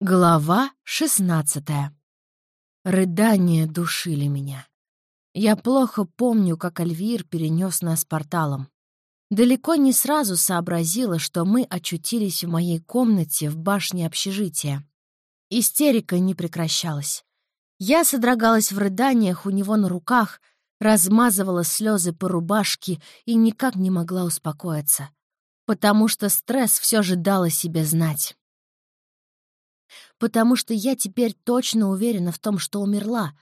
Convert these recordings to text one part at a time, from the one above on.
Глава шестнадцатая. Рыдания душили меня. Я плохо помню, как Альвир перенес нас порталом. Далеко не сразу сообразила, что мы очутились в моей комнате в башне общежития. Истерика не прекращалась. Я содрогалась в рыданиях у него на руках, размазывала слезы по рубашке и никак не могла успокоиться, потому что стресс все же дал себе знать потому что я теперь точно уверена в том, что умерла.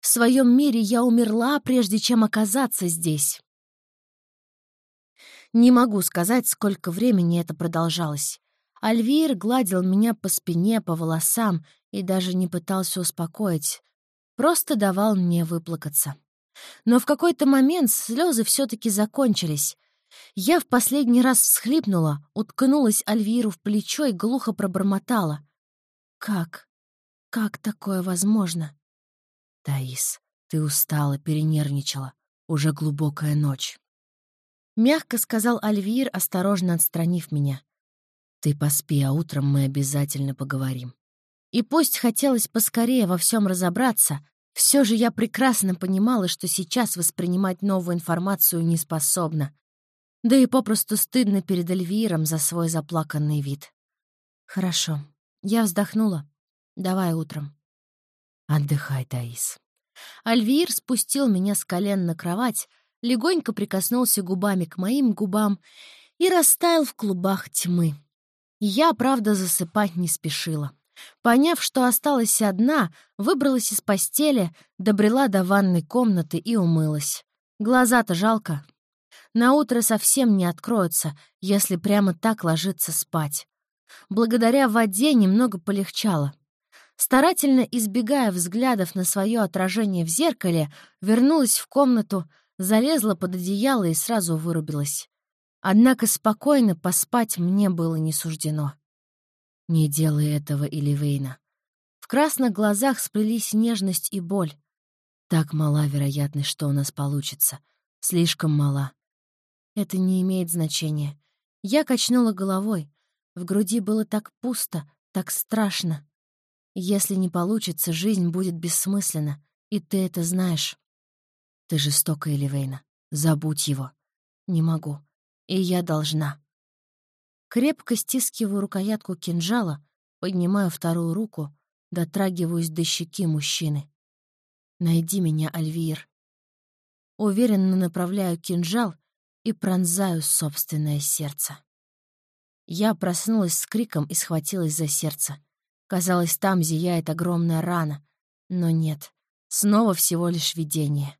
В своем мире я умерла, прежде чем оказаться здесь. Не могу сказать, сколько времени это продолжалось. Альвир гладил меня по спине, по волосам и даже не пытался успокоить, просто давал мне выплакаться. Но в какой-то момент слезы все-таки закончились. Я в последний раз всхлипнула, уткнулась Альвиру в плечо и глухо пробормотала. Как? Как такое возможно? Таис, ты устала, перенервничала. Уже глубокая ночь. Мягко сказал Альвир, осторожно отстранив меня. Ты поспи, а утром мы обязательно поговорим. И пусть хотелось поскорее во всем разобраться, все же я прекрасно понимала, что сейчас воспринимать новую информацию не способна. Да и попросту стыдно перед Альвиром за свой заплаканный вид. Хорошо, я вздохнула. «Давай утром». «Отдыхай, Таис». Альвир спустил меня с колен на кровать, легонько прикоснулся губами к моим губам и растаял в клубах тьмы. Я, правда, засыпать не спешила. Поняв, что осталась одна, выбралась из постели, добрела до ванной комнаты и умылась. Глаза-то жалко. На утро совсем не откроются, если прямо так ложиться спать. Благодаря воде немного полегчало. Старательно избегая взглядов на свое отражение в зеркале, вернулась в комнату, залезла под одеяло и сразу вырубилась. Однако спокойно поспать мне было не суждено. Не делай этого, Иливейна. В красных глазах сплелись нежность и боль. Так мала вероятность, что у нас получится. Слишком мала. Это не имеет значения. Я качнула головой. В груди было так пусто, так страшно. Если не получится, жизнь будет бессмысленна, и ты это знаешь. Ты жестокая, Эливейна. Забудь его. Не могу. И я должна. Крепко стискиваю рукоятку кинжала, поднимаю вторую руку, дотрагиваюсь до щеки мужчины. Найди меня, Альвир. Уверенно направляю кинжал и пронзаю собственное сердце. Я проснулась с криком и схватилась за сердце. Казалось, там зияет огромная рана. Но нет, снова всего лишь видение.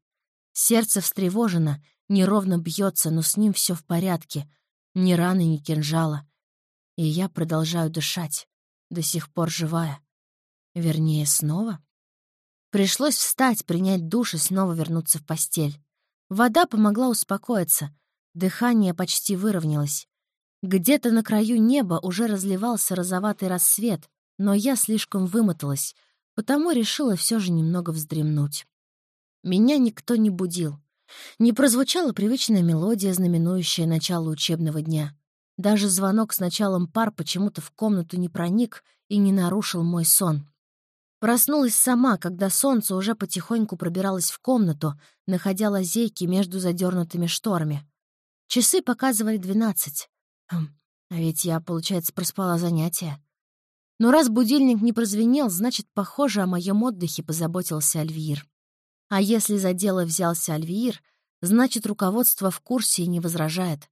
Сердце встревожено, неровно бьется, но с ним все в порядке. Ни раны, ни кинжала. И я продолжаю дышать, до сих пор живая. Вернее, снова. Пришлось встать, принять душ и снова вернуться в постель. Вода помогла успокоиться. Дыхание почти выровнялось. Где-то на краю неба уже разливался розоватый рассвет, но я слишком вымоталась, потому решила все же немного вздремнуть. Меня никто не будил. Не прозвучала привычная мелодия, знаменующая начало учебного дня. Даже звонок с началом пар почему-то в комнату не проник и не нарушил мой сон. Проснулась сама, когда солнце уже потихоньку пробиралось в комнату, находя лазейки между задернутыми шторами. Часы показывали двенадцать. Хм, а ведь я, получается, проспала занятия. Но раз будильник не прозвенел, значит, похоже, о моем отдыхе позаботился Альвир. А если за дело взялся Альвир, значит, руководство в курсе и не возражает.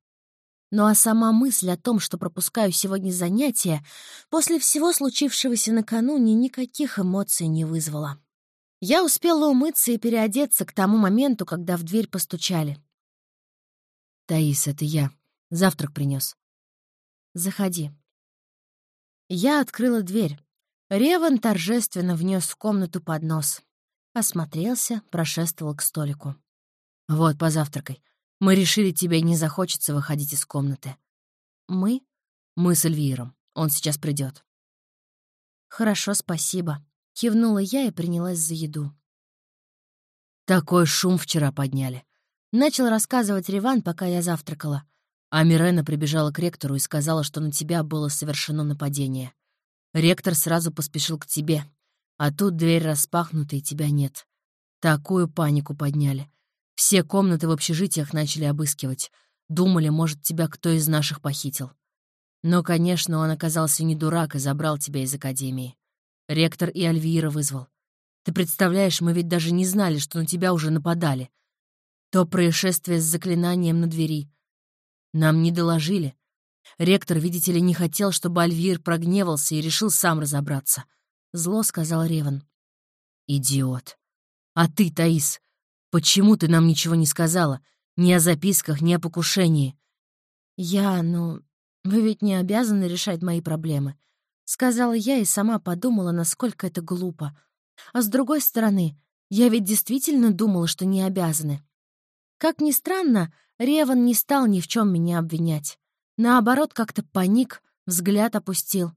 Ну а сама мысль о том, что пропускаю сегодня занятия, после всего случившегося накануне никаких эмоций не вызвала. Я успела умыться и переодеться к тому моменту, когда в дверь постучали. «Таис, это я. Завтрак принес. Заходи». Я открыла дверь. Реван торжественно внес в комнату поднос. Осмотрелся, прошествовал к столику. «Вот, позавтракай. Мы решили, тебе не захочется выходить из комнаты». «Мы?» «Мы с Эльвиром. Он сейчас придет. «Хорошо, спасибо», — кивнула я и принялась за еду. «Такой шум вчера подняли», — начал рассказывать Риван, пока я завтракала. А Мирена прибежала к ректору и сказала, что на тебя было совершено нападение. Ректор сразу поспешил к тебе. А тут дверь распахнута, и тебя нет. Такую панику подняли. Все комнаты в общежитиях начали обыскивать. Думали, может, тебя кто из наших похитил. Но, конечно, он оказался не дурак и забрал тебя из академии. Ректор и Альвира вызвал. Ты представляешь, мы ведь даже не знали, что на тебя уже нападали. То происшествие с заклинанием на двери. Нам не доложили. Ректор, видите ли, не хотел, чтобы Альвир прогневался и решил сам разобраться. Зло сказал Реван. Идиот. А ты, Таис, почему ты нам ничего не сказала? Ни о записках, ни о покушении. Я, ну, вы ведь не обязаны решать мои проблемы. Сказала я и сама подумала, насколько это глупо. А с другой стороны, я ведь действительно думала, что не обязаны. Как ни странно, Реван не стал ни в чем меня обвинять. Наоборот, как-то паник, взгляд опустил.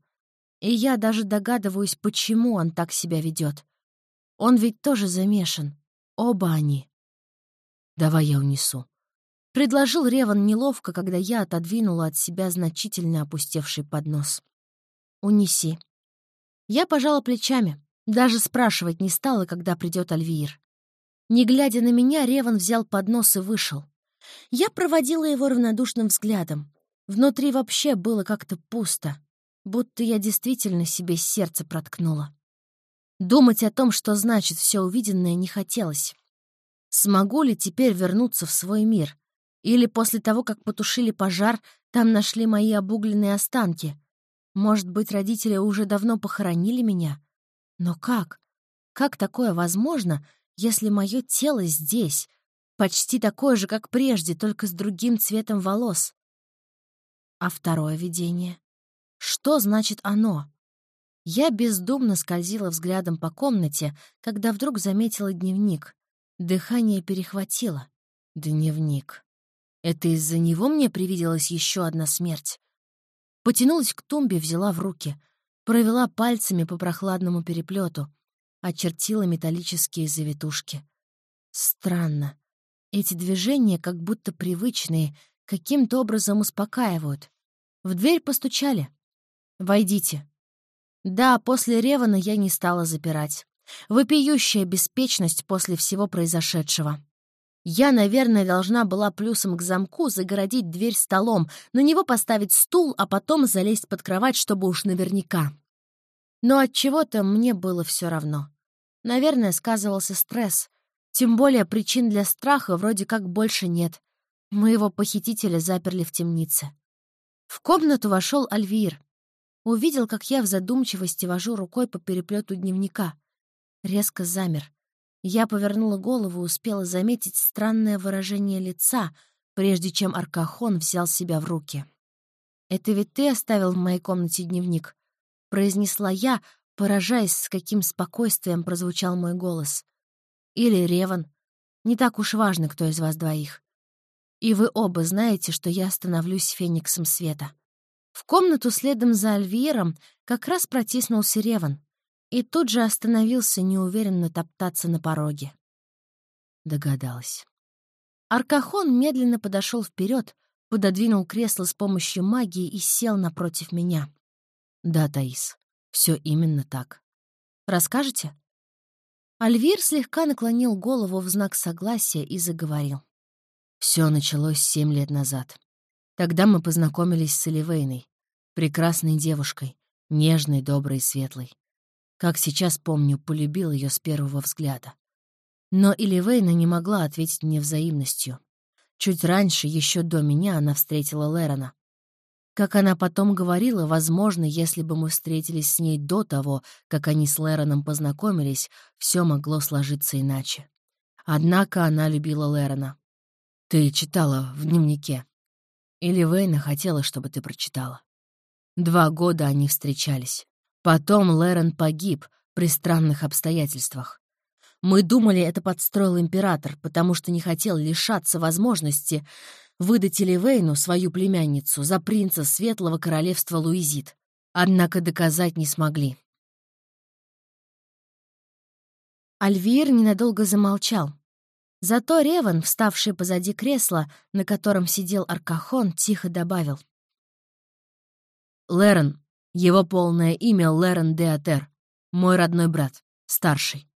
И я даже догадываюсь, почему он так себя ведет. Он ведь тоже замешан. Оба они. «Давай я унесу», — предложил Реван неловко, когда я отодвинула от себя значительно опустевший поднос. «Унеси». Я пожала плечами, даже спрашивать не стала, когда придет Альвиир. Не глядя на меня, Реван взял поднос и вышел. Я проводила его равнодушным взглядом. Внутри вообще было как-то пусто, будто я действительно себе сердце проткнула. Думать о том, что значит все увиденное, не хотелось. Смогу ли теперь вернуться в свой мир? Или после того, как потушили пожар, там нашли мои обугленные останки? Может быть, родители уже давно похоронили меня? Но как? Как такое возможно, если мое тело здесь, почти такое же, как прежде, только с другим цветом волос? А второе видение? Что значит оно? Я бездумно скользила взглядом по комнате, когда вдруг заметила дневник. Дыхание перехватило. Дневник. Это из-за него мне привиделась еще одна смерть. Потянулась к тумбе, взяла в руки, провела пальцами по прохладному переплету, очертила металлические завитушки. Странно. Эти движения как будто привычные, каким-то образом успокаивают. В дверь постучали. «Войдите». Да, после Ревана я не стала запирать. Вопиющая беспечность после всего произошедшего. Я, наверное, должна была плюсом к замку загородить дверь столом, на него поставить стул, а потом залезть под кровать, чтобы уж наверняка. Но от чего-то мне было все равно. Наверное, сказывался стресс. Тем более причин для страха вроде как больше нет. Моего похитителя заперли в темнице. В комнату вошел Альвир. Увидел, как я в задумчивости вожу рукой по переплету дневника. Резко замер. Я повернула голову и успела заметить странное выражение лица, прежде чем Аркахон взял себя в руки. «Это ведь ты оставил в моей комнате дневник?» произнесла я, поражаясь, с каким спокойствием прозвучал мой голос. «Или Реван. Не так уж важно, кто из вас двоих. И вы оба знаете, что я становлюсь фениксом света». В комнату следом за Альвиером как раз протиснулся Реван и тут же остановился, неуверенно топтаться на пороге. Догадалась. Аркахон медленно подошел вперед, пододвинул кресло с помощью магии и сел напротив меня. «Да, Таис, все именно так. Расскажете?» Альвир слегка наклонил голову в знак согласия и заговорил. Все началось семь лет назад. Тогда мы познакомились с Эливейной, прекрасной девушкой, нежной, доброй и светлой. Как сейчас помню, полюбил ее с первого взгляда. Но Эливейна не могла ответить мне взаимностью. Чуть раньше, еще до меня, она встретила Лерона. Как она потом говорила, возможно, если бы мы встретились с ней до того, как они с Лероном познакомились, все могло сложиться иначе. Однако она любила Лерона. Ты читала в дневнике. Или Вейна хотела, чтобы ты прочитала. Два года они встречались. Потом Лерон погиб при странных обстоятельствах. Мы думали, это подстроил император, потому что не хотел лишаться возможности выдать Эливейну, свою племянницу, за принца Светлого Королевства Луизит. Однако доказать не смогли. Альвир ненадолго замолчал. Зато Реван, вставший позади кресла, на котором сидел Аркахон, тихо добавил. «Лерон, Его полное имя Лерен Деатер, мой родной брат, старший.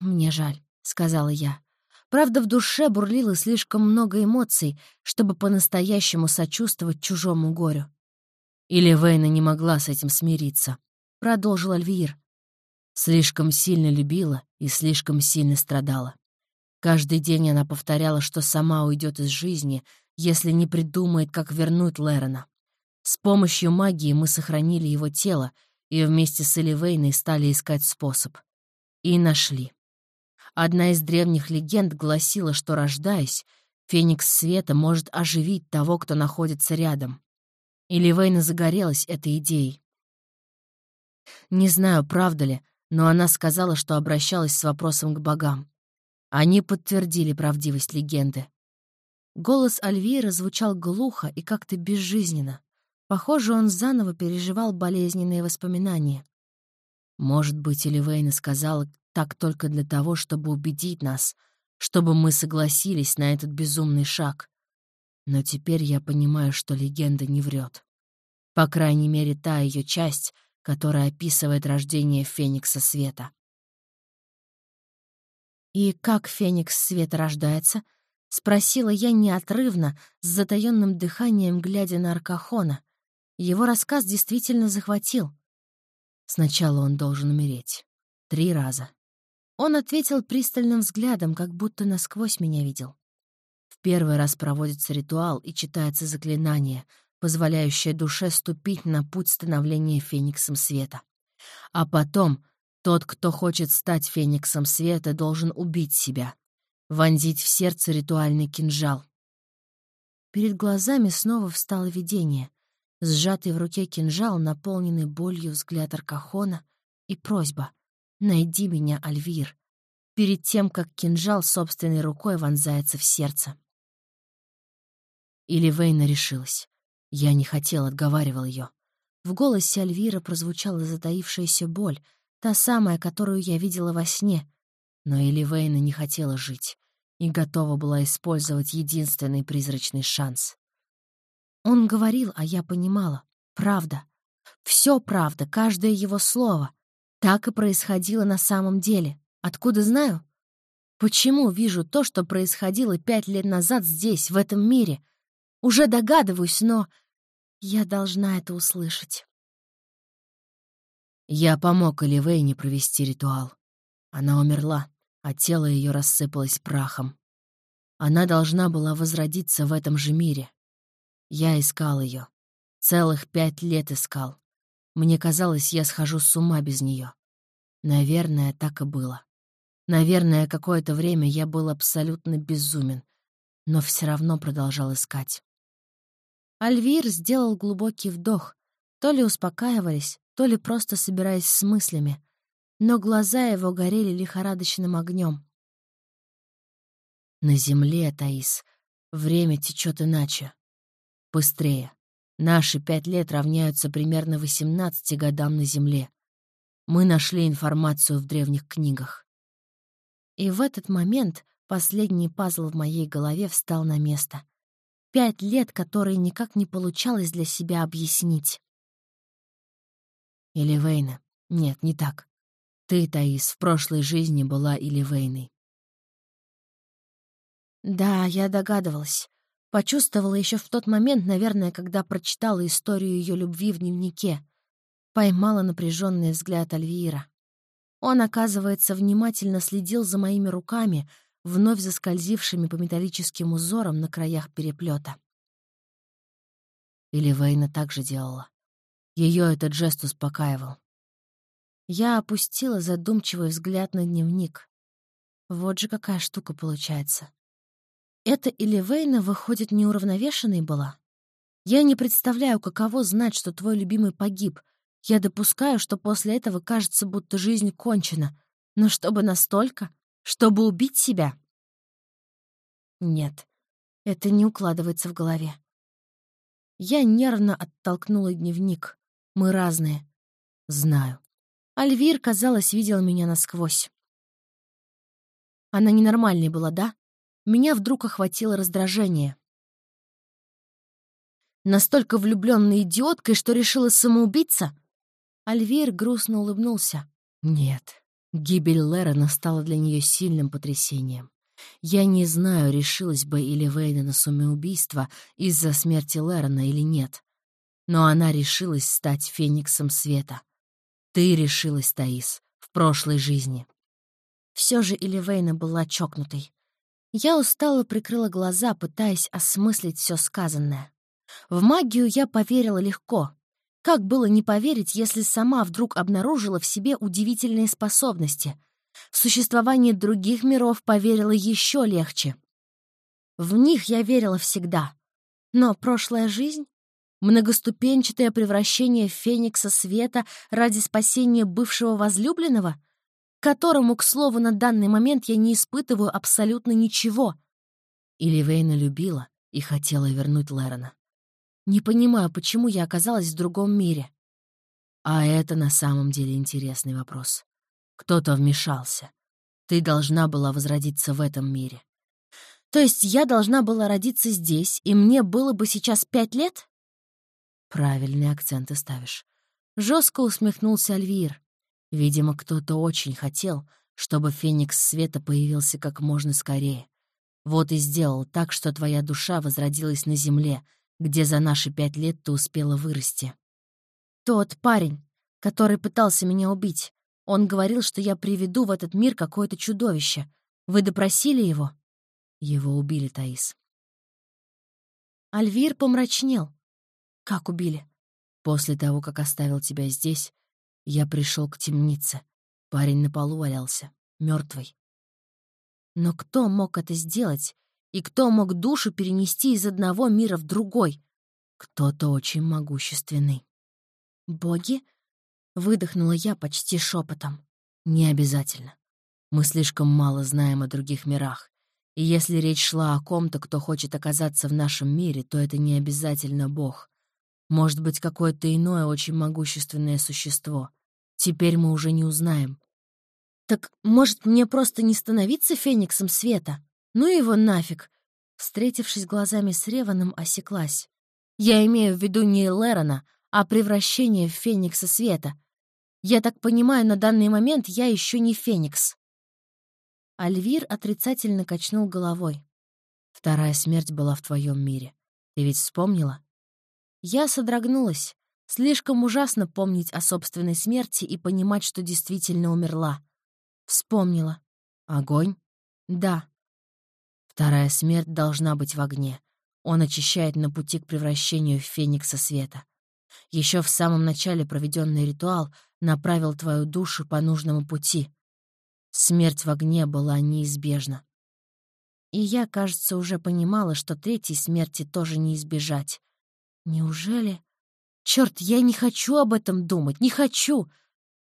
«Мне жаль», — сказала я. Правда, в душе бурлило слишком много эмоций, чтобы по-настоящему сочувствовать чужому горю. Или Вейна не могла с этим смириться, — продолжил Альвиир. Слишком сильно любила и слишком сильно страдала. Каждый день она повторяла, что сама уйдет из жизни, если не придумает, как вернуть Лерона. С помощью магии мы сохранили его тело и вместе с Эливейной стали искать способ. И нашли. Одна из древних легенд гласила, что, рождаясь, Феникс Света может оживить того, кто находится рядом. И Ливейна загорелась этой идеей. Не знаю, правда ли, но она сказала, что обращалась с вопросом к богам. Они подтвердили правдивость легенды. Голос Альвира звучал глухо и как-то безжизненно. Похоже, он заново переживал болезненные воспоминания. Может быть, Эливейна сказала так только для того, чтобы убедить нас, чтобы мы согласились на этот безумный шаг. Но теперь я понимаю, что легенда не врет. По крайней мере, та ее часть, которая описывает рождение Феникса Света. «И как Феникс Света рождается?» — спросила я неотрывно, с затаённым дыханием, глядя на Аркахона. Его рассказ действительно захватил. Сначала он должен умереть. Три раза. Он ответил пристальным взглядом, как будто насквозь меня видел. В первый раз проводится ритуал и читается заклинание, позволяющее душе ступить на путь становления Фениксом Света. А потом тот, кто хочет стать Фениксом Света, должен убить себя, вонзить в сердце ритуальный кинжал. Перед глазами снова встало видение. Сжатый в руке кинжал, наполненный болью взгляд Аркахона и просьба «Найди меня, Альвир», перед тем, как кинжал собственной рукой вонзается в сердце. Или Вейна решилась. Я не хотел, отговаривал ее. В голосе Альвира прозвучала затаившаяся боль, та самая, которую я видела во сне. Но Эливейна не хотела жить и готова была использовать единственный призрачный шанс. Он говорил, а я понимала. Правда. Все правда, каждое его слово. Так и происходило на самом деле. Откуда знаю? Почему вижу то, что происходило пять лет назад здесь, в этом мире? Уже догадываюсь, но я должна это услышать. Я помог Оливейне провести ритуал. Она умерла, а тело ее рассыпалось прахом. Она должна была возродиться в этом же мире. Я искал ее. Целых пять лет искал. Мне казалось, я схожу с ума без нее. Наверное, так и было. Наверное, какое-то время я был абсолютно безумен, но все равно продолжал искать. Альвир сделал глубокий вдох, то ли успокаивались, то ли просто собираясь с мыслями, но глаза его горели лихорадочным огнем. На земле, Таис, время течет иначе. Быстрее. Наши пять лет равняются примерно 18 годам на Земле. Мы нашли информацию в древних книгах. И в этот момент последний пазл в моей голове встал на место. Пять лет, которые никак не получалось для себя объяснить. Или Вейна. Нет, не так. Ты, Таис, в прошлой жизни была или Вейной. Да, я догадывалась. Почувствовала еще в тот момент, наверное, когда прочитала историю ее любви в дневнике. Поймала напряженный взгляд Альвиира. Он, оказывается, внимательно следил за моими руками, вновь заскользившими по металлическим узорам на краях переплета. Или Вейна так же делала. Ее этот жест успокаивал. Я опустила задумчивый взгляд на дневник. Вот же какая штука получается. Это или Вейна, выходит, неуравновешенной была? Я не представляю, каково знать, что твой любимый погиб. Я допускаю, что после этого кажется, будто жизнь кончена. Но чтобы настолько? Чтобы убить себя? Нет, это не укладывается в голове. Я нервно оттолкнула дневник. Мы разные. Знаю. Альвир, казалось, видел меня насквозь. Она ненормальной была, да? Меня вдруг охватило раздражение. Настолько влюбленной идиоткой, что решила самоубиться? Альвир грустно улыбнулся. Нет, гибель Лерона стала для нее сильным потрясением. Я не знаю, решилась бы или Вейна на самоубийство из-за смерти Лерона или нет. Но она решилась стать фениксом света. Ты решилась, Таис, в прошлой жизни. Все же Иливейна была чокнутой. Я устало прикрыла глаза, пытаясь осмыслить все сказанное. В магию я поверила легко. Как было не поверить, если сама вдруг обнаружила в себе удивительные способности? В существование других миров поверила еще легче. В них я верила всегда. Но прошлая жизнь? Многоступенчатое превращение феникса света ради спасения бывшего возлюбленного — которому, к слову, на данный момент я не испытываю абсолютно ничего. Или Вейна любила и хотела вернуть Лерона. Не понимаю, почему я оказалась в другом мире. А это на самом деле интересный вопрос. Кто-то вмешался. Ты должна была возродиться в этом мире. То есть я должна была родиться здесь, и мне было бы сейчас пять лет? Правильные акценты ставишь. Жестко усмехнулся Альвир. Видимо, кто-то очень хотел, чтобы Феникс Света появился как можно скорее. Вот и сделал так, что твоя душа возродилась на земле, где за наши пять лет ты успела вырасти. Тот парень, который пытался меня убить, он говорил, что я приведу в этот мир какое-то чудовище. Вы допросили его? Его убили, Таис. Альвир помрачнел. Как убили? После того, как оставил тебя здесь, я пришел к темнице. Парень на полу валялся, мертвый. Но кто мог это сделать? И кто мог душу перенести из одного мира в другой? Кто-то очень могущественный. «Боги?» — выдохнула я почти шепотом. «Не обязательно. Мы слишком мало знаем о других мирах. И если речь шла о ком-то, кто хочет оказаться в нашем мире, то это не обязательно Бог. Может быть, какое-то иное очень могущественное существо. Теперь мы уже не узнаем. Так, может, мне просто не становиться фениксом света? Ну его нафиг. Встретившись глазами с Реваном, осеклась. Я имею в виду не Лерона, а превращение в феникса света. Я так понимаю, на данный момент я еще не феникс. Альвир отрицательно качнул головой. Вторая смерть была в твоем мире. Ты ведь вспомнила? Я содрогнулась. Слишком ужасно помнить о собственной смерти и понимать, что действительно умерла. Вспомнила. Огонь? Да. Вторая смерть должна быть в огне. Он очищает на пути к превращению в феникса света. Еще в самом начале проведенный ритуал направил твою душу по нужному пути. Смерть в огне была неизбежна. И я, кажется, уже понимала, что третьей смерти тоже не избежать. Неужели... Черт, я не хочу об этом думать, не хочу.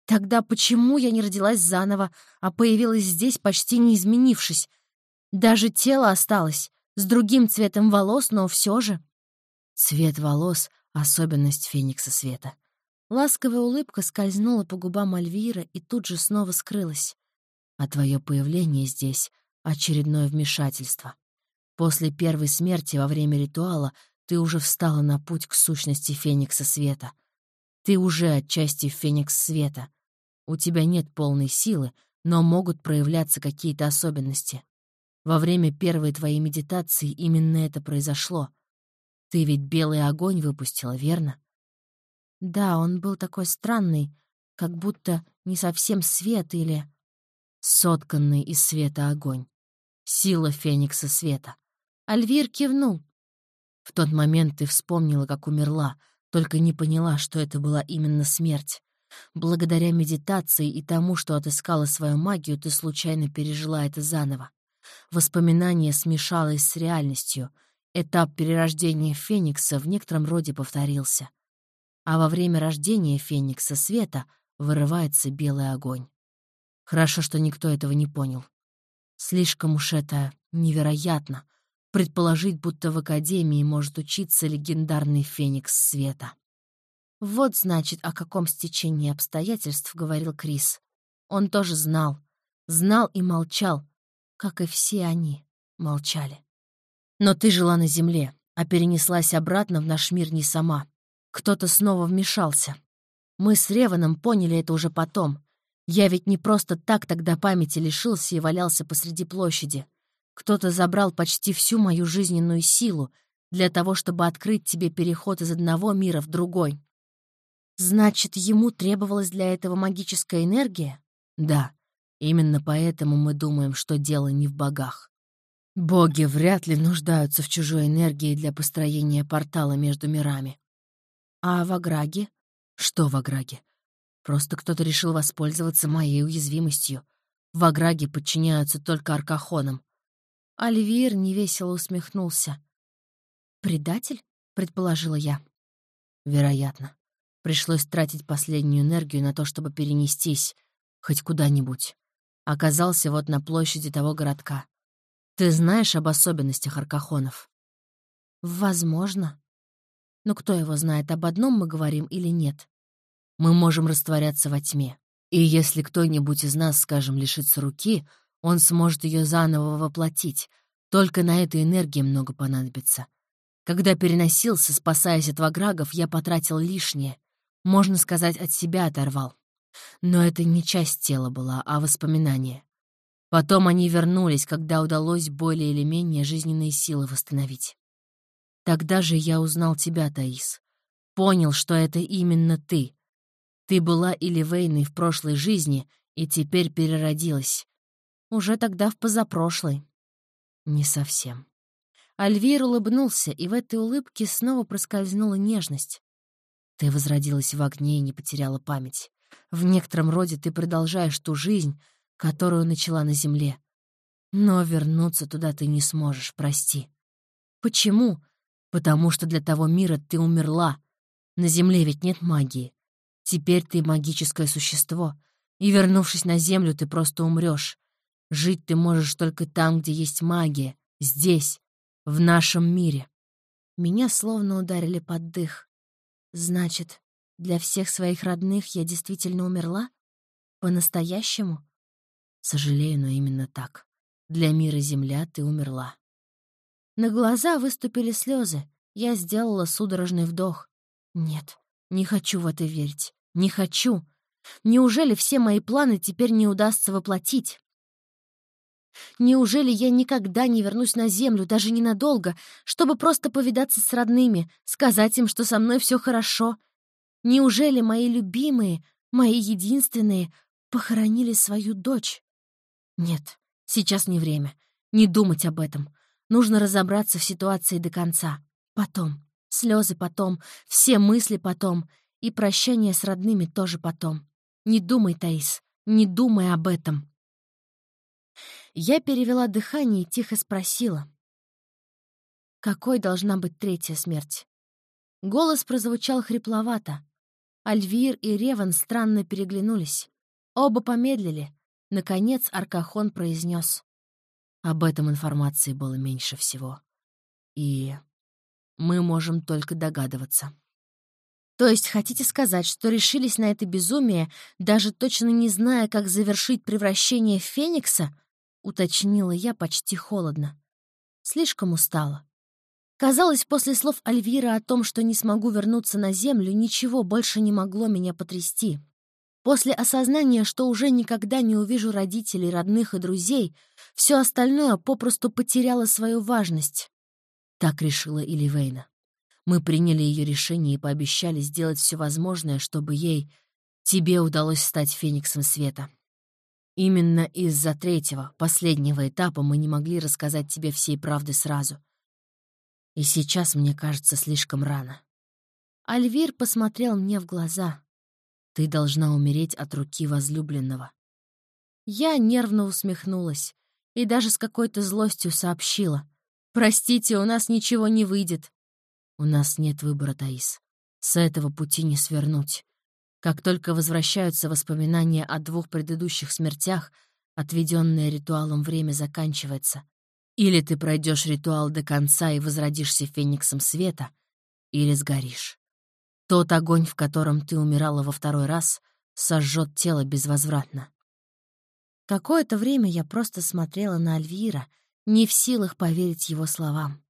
Тогда почему я не родилась заново, а появилась здесь, почти не изменившись? Даже тело осталось, с другим цветом волос, но все же. Цвет волос — особенность феникса света. Ласковая улыбка скользнула по губам Альвира и тут же снова скрылась. А твое появление здесь — очередное вмешательство. После первой смерти во время ритуала ты уже встала на путь к сущности Феникса Света. Ты уже отчасти Феникс Света. У тебя нет полной силы, но могут проявляться какие-то особенности. Во время первой твоей медитации именно это произошло. Ты ведь белый огонь выпустила, верно? Да, он был такой странный, как будто не совсем свет или... Сотканный из света огонь. Сила Феникса Света. Альвир кивнул. В тот момент ты вспомнила, как умерла, только не поняла, что это была именно смерть. Благодаря медитации и тому, что отыскала свою магию, ты случайно пережила это заново. Воспоминание смешалось с реальностью. Этап перерождения Феникса в некотором роде повторился. А во время рождения Феникса света вырывается белый огонь. Хорошо, что никто этого не понял. Слишком уж это невероятно — предположить, будто в Академии может учиться легендарный Феникс Света. Вот, значит, о каком стечении обстоятельств говорил Крис. Он тоже знал. Знал и молчал, как и все они молчали. Но ты жила на Земле, а перенеслась обратно в наш мир не сама. Кто-то снова вмешался. Мы с Реваном поняли это уже потом. Я ведь не просто так тогда памяти лишился и валялся посреди площади. Кто-то забрал почти всю мою жизненную силу для того, чтобы открыть тебе переход из одного мира в другой. Значит, ему требовалась для этого магическая энергия? Да, именно поэтому мы думаем, что дело не в богах. Боги вряд ли нуждаются в чужой энергии для построения портала между мирами. А в Аграге? Что в Аграге? Просто кто-то решил воспользоваться моей уязвимостью. В Аграге подчиняются только аркахонам. Альвир невесело усмехнулся. «Предатель?» — предположила я. «Вероятно. Пришлось тратить последнюю энергию на то, чтобы перенестись хоть куда-нибудь. Оказался вот на площади того городка. Ты знаешь об особенностях аркахонов?» «Возможно. Но кто его знает, об одном мы говорим или нет? Мы можем растворяться во тьме. И если кто-нибудь из нас, скажем, лишится руки, он сможет ее заново воплотить. Только на этой энергии много понадобится. Когда переносился, спасаясь от ваграгов, я потратил лишнее. Можно сказать, от себя оторвал. Но это не часть тела была, а воспоминание. Потом они вернулись, когда удалось более или менее жизненные силы восстановить. Тогда же я узнал тебя, Таис. Понял, что это именно ты. Ты была Иливейной в прошлой жизни и теперь переродилась. Уже тогда в позапрошлой. Не совсем. Альвир улыбнулся, и в этой улыбке снова проскользнула нежность. Ты возродилась в огне и не потеряла память. В некотором роде ты продолжаешь ту жизнь, которую начала на земле. Но вернуться туда ты не сможешь, прости. Почему? Потому что для того мира ты умерла. На земле ведь нет магии. Теперь ты магическое существо, и, вернувшись на землю, ты просто умрешь. Жить ты можешь только там, где есть магия, здесь, в нашем мире. Меня словно ударили под дых. Значит, для всех своих родных я действительно умерла? По-настоящему? Сожалею, но именно так. Для мира Земля ты умерла. На глаза выступили слезы. Я сделала судорожный вдох. Нет, не хочу в это верить. Не хочу. Неужели все мои планы теперь не удастся воплотить? Неужели я никогда не вернусь на землю, даже ненадолго, чтобы просто повидаться с родными, сказать им, что со мной все хорошо? Неужели мои любимые, мои единственные, похоронили свою дочь? Нет, сейчас не время. Не думать об этом. Нужно разобраться в ситуации до конца. Потом. Слезы потом. Все мысли потом. И прощание с родными тоже потом. Не думай, Таис, не думай об этом. Я перевела дыхание и тихо спросила. Какой должна быть третья смерть? Голос прозвучал хрипловато. Альвир и Реван странно переглянулись. Оба помедлили. Наконец Аркахон произнес: Об этом информации было меньше всего. И мы можем только догадываться. То есть хотите сказать, что решились на это безумие, даже точно не зная, как завершить превращение Феникса? — уточнила я почти холодно. Слишком устала. Казалось, после слов Альвира о том, что не смогу вернуться на Землю, ничего больше не могло меня потрясти. После осознания, что уже никогда не увижу родителей, родных и друзей, все остальное попросту потеряло свою важность. Так решила Иливейна. Мы приняли ее решение и пообещали сделать все возможное, чтобы ей, тебе удалось стать Фениксом Света. Именно из-за третьего, последнего этапа мы не могли рассказать тебе всей правды сразу. И сейчас, мне кажется, слишком рано. Альвир посмотрел мне в глаза. Ты должна умереть от руки возлюбленного. Я нервно усмехнулась и даже с какой-то злостью сообщила. «Простите, у нас ничего не выйдет». «У нас нет выбора, Таис. С этого пути не свернуть. Как только возвращаются воспоминания о двух предыдущих смертях, отведенное ритуалом время заканчивается. Или ты пройдешь ритуал до конца и возродишься фениксом света, или сгоришь. Тот огонь, в котором ты умирала во второй раз, сожжет тело безвозвратно. Какое-то время я просто смотрела на Альвира, не в силах поверить его словам.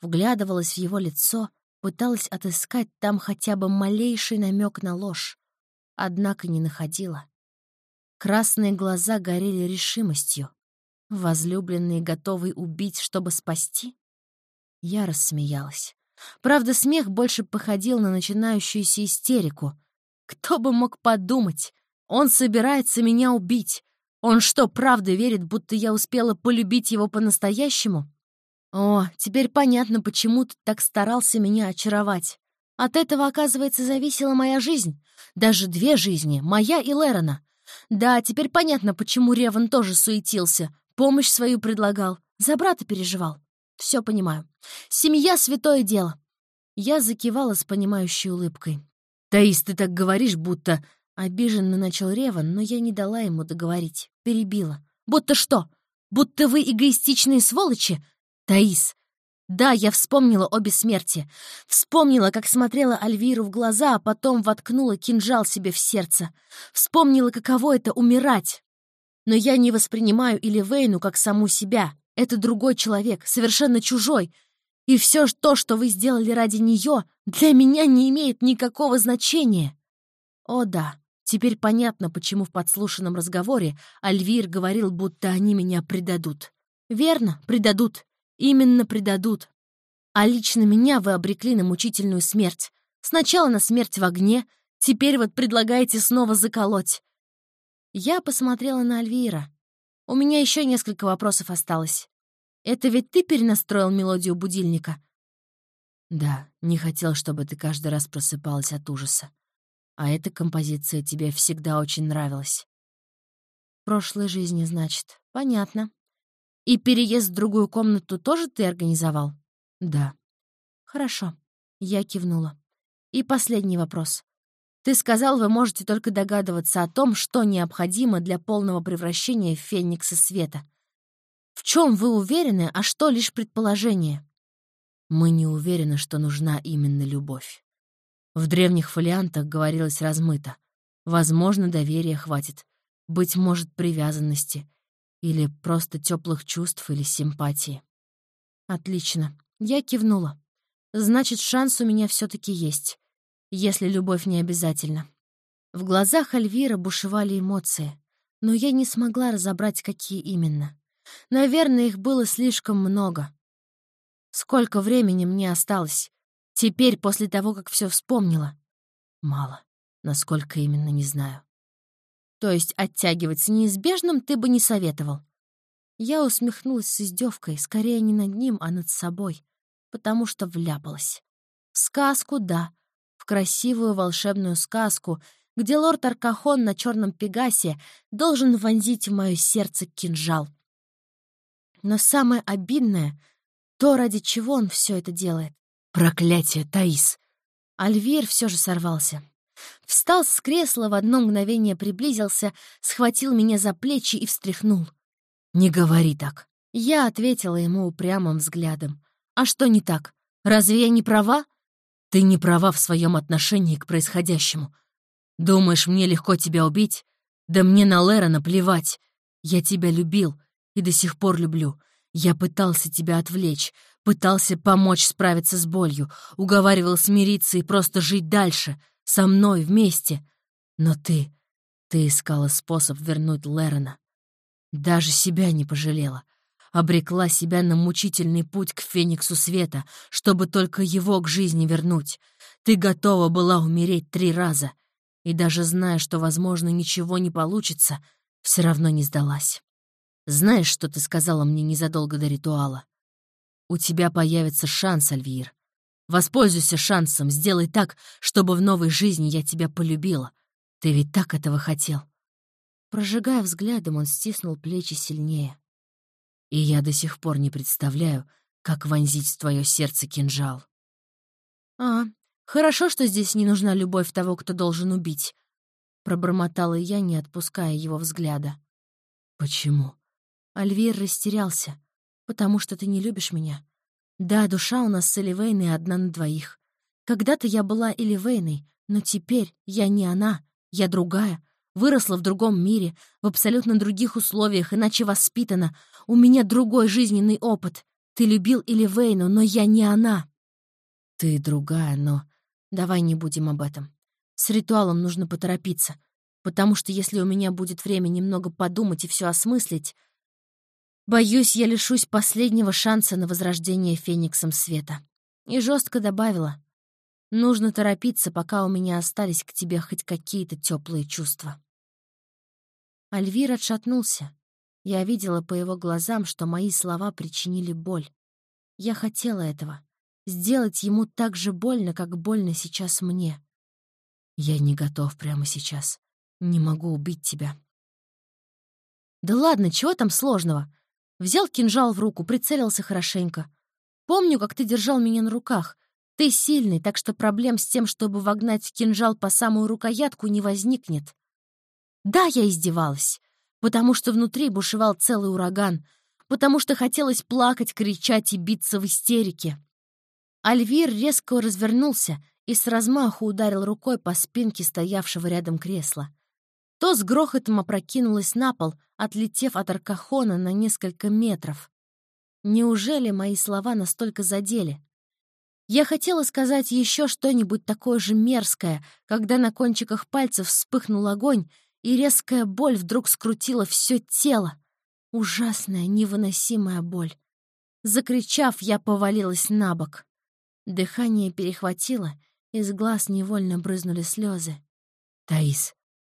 Вглядывалась в его лицо, пыталась отыскать там хотя бы малейший намек на ложь. Однако не находила. Красные глаза горели решимостью. Возлюбленный, готовый убить, чтобы спасти? Я рассмеялась. Правда, смех больше походил на начинающуюся истерику. Кто бы мог подумать? Он собирается меня убить. Он что, правда верит, будто я успела полюбить его по-настоящему? О, теперь понятно, почему ты так старался меня очаровать. От этого, оказывается, зависела моя жизнь. Даже две жизни, моя и Лерона. Да, теперь понятно, почему Реван тоже суетился. Помощь свою предлагал. За брата переживал. Все понимаю. Семья — святое дело. Я закивала с понимающей улыбкой. «Таис, ты так говоришь, будто...» Обиженно начал Реван, но я не дала ему договорить. Перебила. «Будто что? Будто вы эгоистичные сволочи? Таис, да, я вспомнила обе смерти. Вспомнила, как смотрела Альвиру в глаза, а потом воткнула кинжал себе в сердце. Вспомнила, каково это — умирать. Но я не воспринимаю Иливейну как саму себя. Это другой человек, совершенно чужой. И все то, что вы сделали ради нее, для меня не имеет никакого значения. О да, теперь понятно, почему в подслушанном разговоре Альвир говорил, будто они меня предадут. Верно, предадут. Именно предадут. А лично меня вы обрекли на мучительную смерть. Сначала на смерть в огне, теперь вот предлагаете снова заколоть. Я посмотрела на Альвира. У меня еще несколько вопросов осталось. Это ведь ты перенастроил мелодию будильника? Да, не хотел, чтобы ты каждый раз просыпалась от ужаса. А эта композиция тебе всегда очень нравилась. Прошлой жизни, значит. Понятно. И переезд в другую комнату тоже ты организовал? Да. Хорошо. Я кивнула. И последний вопрос. Ты сказал, вы можете только догадываться о том, что необходимо для полного превращения в Феникса Света. В чем вы уверены, а что лишь предположение? Мы не уверены, что нужна именно любовь. В древних фолиантах говорилось размыто. Возможно, доверия хватит. Быть может, привязанности. Или просто теплых чувств или симпатии. Отлично. Я кивнула. Значит, шанс у меня все таки есть. Если любовь не обязательно. В глазах Альвира бушевали эмоции, но я не смогла разобрать, какие именно. Наверное, их было слишком много. Сколько времени мне осталось? Теперь, после того, как все вспомнила? Мало. Насколько именно, не знаю. То есть оттягивать с неизбежным ты бы не советовал. Я усмехнулась с издевкой, скорее не над ним, а над собой, потому что вляпалась. В сказку — да, в красивую волшебную сказку, где лорд Аркахон на черном пегасе должен вонзить в мое сердце кинжал. Но самое обидное — то, ради чего он все это делает. Проклятие, Таис! Альвир все же сорвался. Встал с кресла, в одно мгновение приблизился, схватил меня за плечи и встряхнул. «Не говори так». Я ответила ему упрямым взглядом. «А что не так? Разве я не права?» «Ты не права в своем отношении к происходящему. Думаешь, мне легко тебя убить? Да мне на Лера наплевать. Я тебя любил и до сих пор люблю. Я пытался тебя отвлечь, пытался помочь справиться с болью, уговаривал смириться и просто жить дальше — со мной вместе. Но ты... ты искала способ вернуть Лерона. Даже себя не пожалела. Обрекла себя на мучительный путь к Фениксу Света, чтобы только его к жизни вернуть. Ты готова была умереть три раза. И даже зная, что, возможно, ничего не получится, все равно не сдалась. Знаешь, что ты сказала мне незадолго до ритуала? У тебя появится шанс, Альвир. Воспользуйся шансом, сделай так, чтобы в новой жизни я тебя полюбила. Ты ведь так этого хотел». Прожигая взглядом, он стиснул плечи сильнее. «И я до сих пор не представляю, как вонзить в твое сердце кинжал». «А, хорошо, что здесь не нужна любовь того, кто должен убить», — пробормотала я, не отпуская его взгляда. «Почему?» Альвир растерялся. «Потому что ты не любишь меня. Да, душа у нас с Эливейной одна на двоих. Когда-то я была Эливейной, но теперь я не она, я другая. Выросла в другом мире, в абсолютно других условиях, иначе воспитана. У меня другой жизненный опыт. Ты любил Эливейну, но я не она. Ты другая, но... Давай не будем об этом. С ритуалом нужно поторопиться, потому что если у меня будет время немного подумать и все осмыслить, боюсь, я лишусь последнего шанса на возрождение Фениксом Света. И жестко добавила, нужно торопиться, пока у меня остались к тебе хоть какие-то теплые чувства. Альвир отшатнулся. Я видела по его глазам, что мои слова причинили боль. Я хотела этого. Сделать ему так же больно, как больно сейчас мне. Я не готов прямо сейчас. Не могу убить тебя. Да ладно, чего там сложного? Взял кинжал в руку, прицелился хорошенько. Помню, как ты держал меня на руках. Ты сильный, так что проблем с тем, чтобы вогнать кинжал по самую рукоятку, не возникнет. Да, я издевалась, потому что внутри бушевал целый ураган, потому что хотелось плакать, кричать и биться в истерике. Альвир резко развернулся и с размаху ударил рукой по спинке стоявшего рядом кресла. То с грохотом опрокинулось на пол, отлетев от Аркахона на несколько метров. Неужели мои слова настолько задели? Я хотела сказать еще что-нибудь такое же мерзкое, когда на кончиках пальцев вспыхнул огонь, и резкая боль вдруг скрутила все тело. Ужасная, невыносимая боль. Закричав, я повалилась на бок. Дыхание перехватило, из глаз невольно брызнули слезы. «Таис!»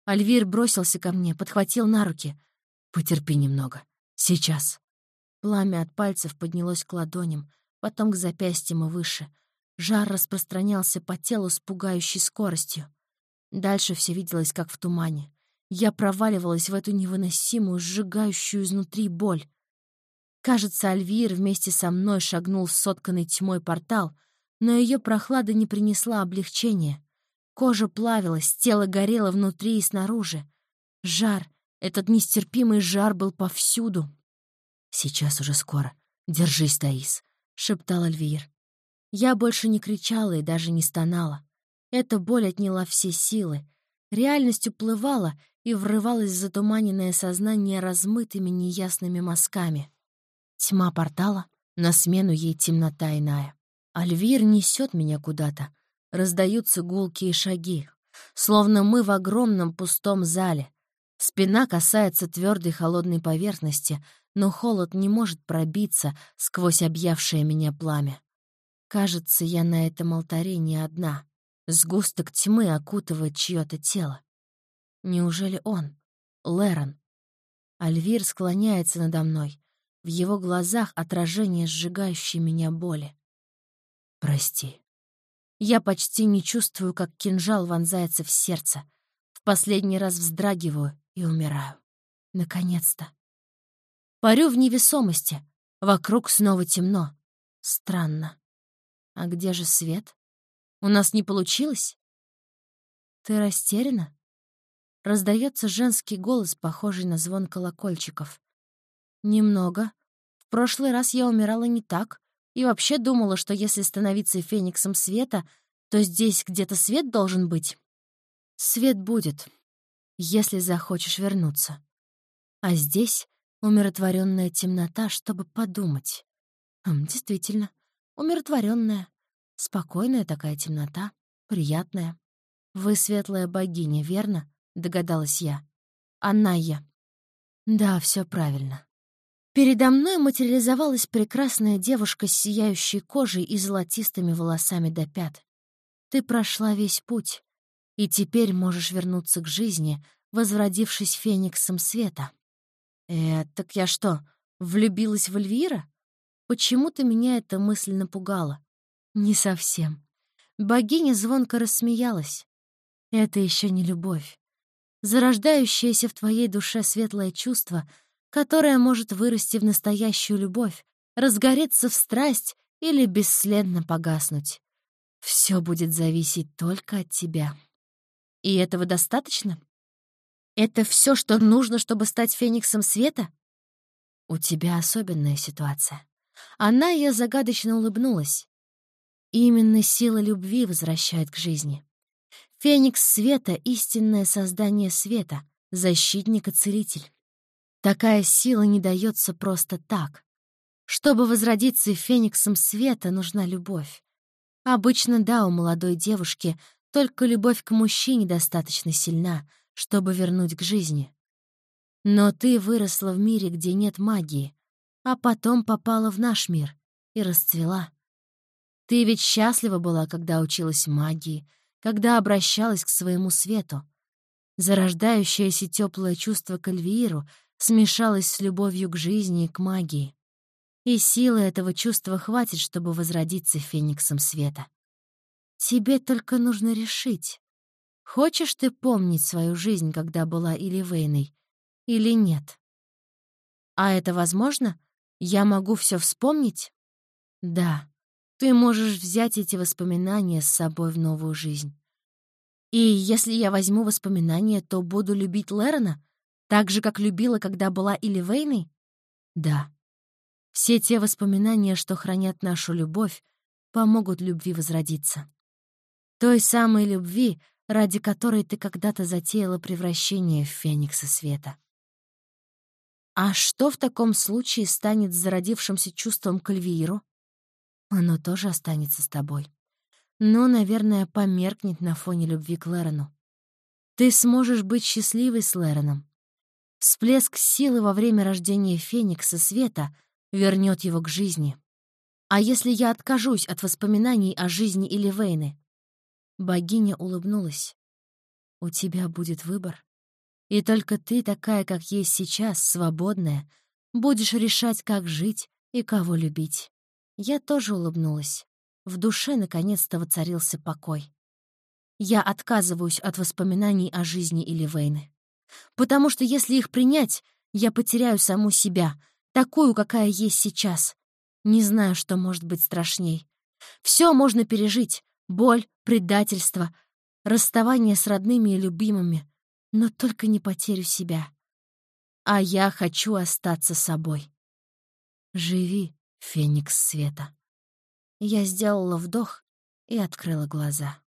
Альвир бросился ко мне, подхватил на руки. «Потерпи немного. Сейчас!» Пламя от пальцев поднялось к ладоням, потом к запястьям и выше. Жар распространялся по телу с пугающей скоростью. Дальше все виделось, как в тумане. Я проваливалась в эту невыносимую, сжигающую изнутри боль. Кажется, Альвир вместе со мной шагнул в сотканный тьмой портал — но ее прохлада не принесла облегчения. Кожа плавилась, тело горело внутри и снаружи. Жар, этот нестерпимый жар был повсюду. «Сейчас уже скоро. Держись, Таис», — шептал Альвир. Я больше не кричала и даже не стонала. Эта боль отняла все силы. Реальность уплывала и врывалась в затуманенное сознание размытыми неясными мазками. Тьма портала, на смену ей темнота иная. Альвир несет меня куда-то. Раздаются гулкие шаги. Словно мы в огромном пустом зале. Спина касается твердой холодной поверхности, но холод не может пробиться сквозь объявшее меня пламя. Кажется, я на этом алтаре не одна. Сгусток тьмы окутывает чье-то тело. Неужели он? Лерон. Альвир склоняется надо мной. В его глазах отражение сжигающей меня боли. Прости. Я почти не чувствую, как кинжал вонзается в сердце. В последний раз вздрагиваю и умираю. Наконец-то. Парю в невесомости. Вокруг снова темно. Странно. А где же свет? У нас не получилось? Ты растеряна? Раздается женский голос, похожий на звон колокольчиков. Немного. В прошлый раз я умирала не так. И вообще думала, что если становиться фениксом света, то здесь где-то свет должен быть. Свет будет, если захочешь вернуться. А здесь умиротворенная темнота, чтобы подумать. Хм, действительно, умиротворенная, спокойная такая темнота, приятная. Вы светлая богиня, верно? Догадалась я. Анная. Да, все правильно. Передо мной материализовалась прекрасная девушка с сияющей кожей и золотистыми волосами до пят. Ты прошла весь путь, и теперь можешь вернуться к жизни, возродившись фениксом света. Э, так я что, влюбилась в Эльвира? Почему-то меня эта мысль напугала. Не совсем. Богиня звонко рассмеялась. Это еще не любовь. Зарождающееся в твоей душе светлое чувство — которая может вырасти в настоящую любовь, разгореться в страсть или бесследно погаснуть. Все будет зависеть только от тебя. И этого достаточно? Это все, что нужно, чтобы стать фениксом света? У тебя особенная ситуация. Она ее загадочно улыбнулась. Именно сила любви возвращает к жизни. Феникс света — истинное создание света, защитник и целитель. Такая сила не дается просто так. Чтобы возродиться фениксом света, нужна любовь. Обычно, да, у молодой девушки только любовь к мужчине достаточно сильна, чтобы вернуть к жизни. Но ты выросла в мире, где нет магии, а потом попала в наш мир и расцвела. Ты ведь счастлива была, когда училась магии, когда обращалась к своему свету. Зарождающееся теплое чувство к Эльвиру смешалось с любовью к жизни и к магии. И силы этого чувства хватит, чтобы возродиться фениксом света. Тебе только нужно решить, хочешь ты помнить свою жизнь, когда была Иливейной, или нет. А это возможно? Я могу все вспомнить? Да, ты можешь взять эти воспоминания с собой в новую жизнь. И если я возьму воспоминания, то буду любить Лерона, так же, как любила, когда была Иливейной? Да. Все те воспоминания, что хранят нашу любовь, помогут любви возродиться. Той самой любви, ради которой ты когда-то затеяла превращение в Феникса Света. А что в таком случае станет зародившимся чувством к Эльвиру? Оно тоже останется с тобой. Но, наверное, померкнет на фоне любви к Лерону. Ты сможешь быть счастливой с Лероном. Всплеск силы во время рождения Феникса Света вернет его к жизни. А если я откажусь от воспоминаний о жизни Иливейны, Богиня улыбнулась. «У тебя будет выбор. И только ты, такая, как есть сейчас, свободная, будешь решать, как жить и кого любить». Я тоже улыбнулась. В душе наконец-то воцарился покой. Я отказываюсь от воспоминаний о жизни Иливейны. Потому что если их принять, я потеряю саму себя, такую, какая есть сейчас. Не знаю, что может быть страшней. Все можно пережить, боль, предательство, расставание с родными и любимыми, но только не потерю себя. А я хочу остаться собой. Живи, Феникс Света. Я сделала вдох и открыла глаза.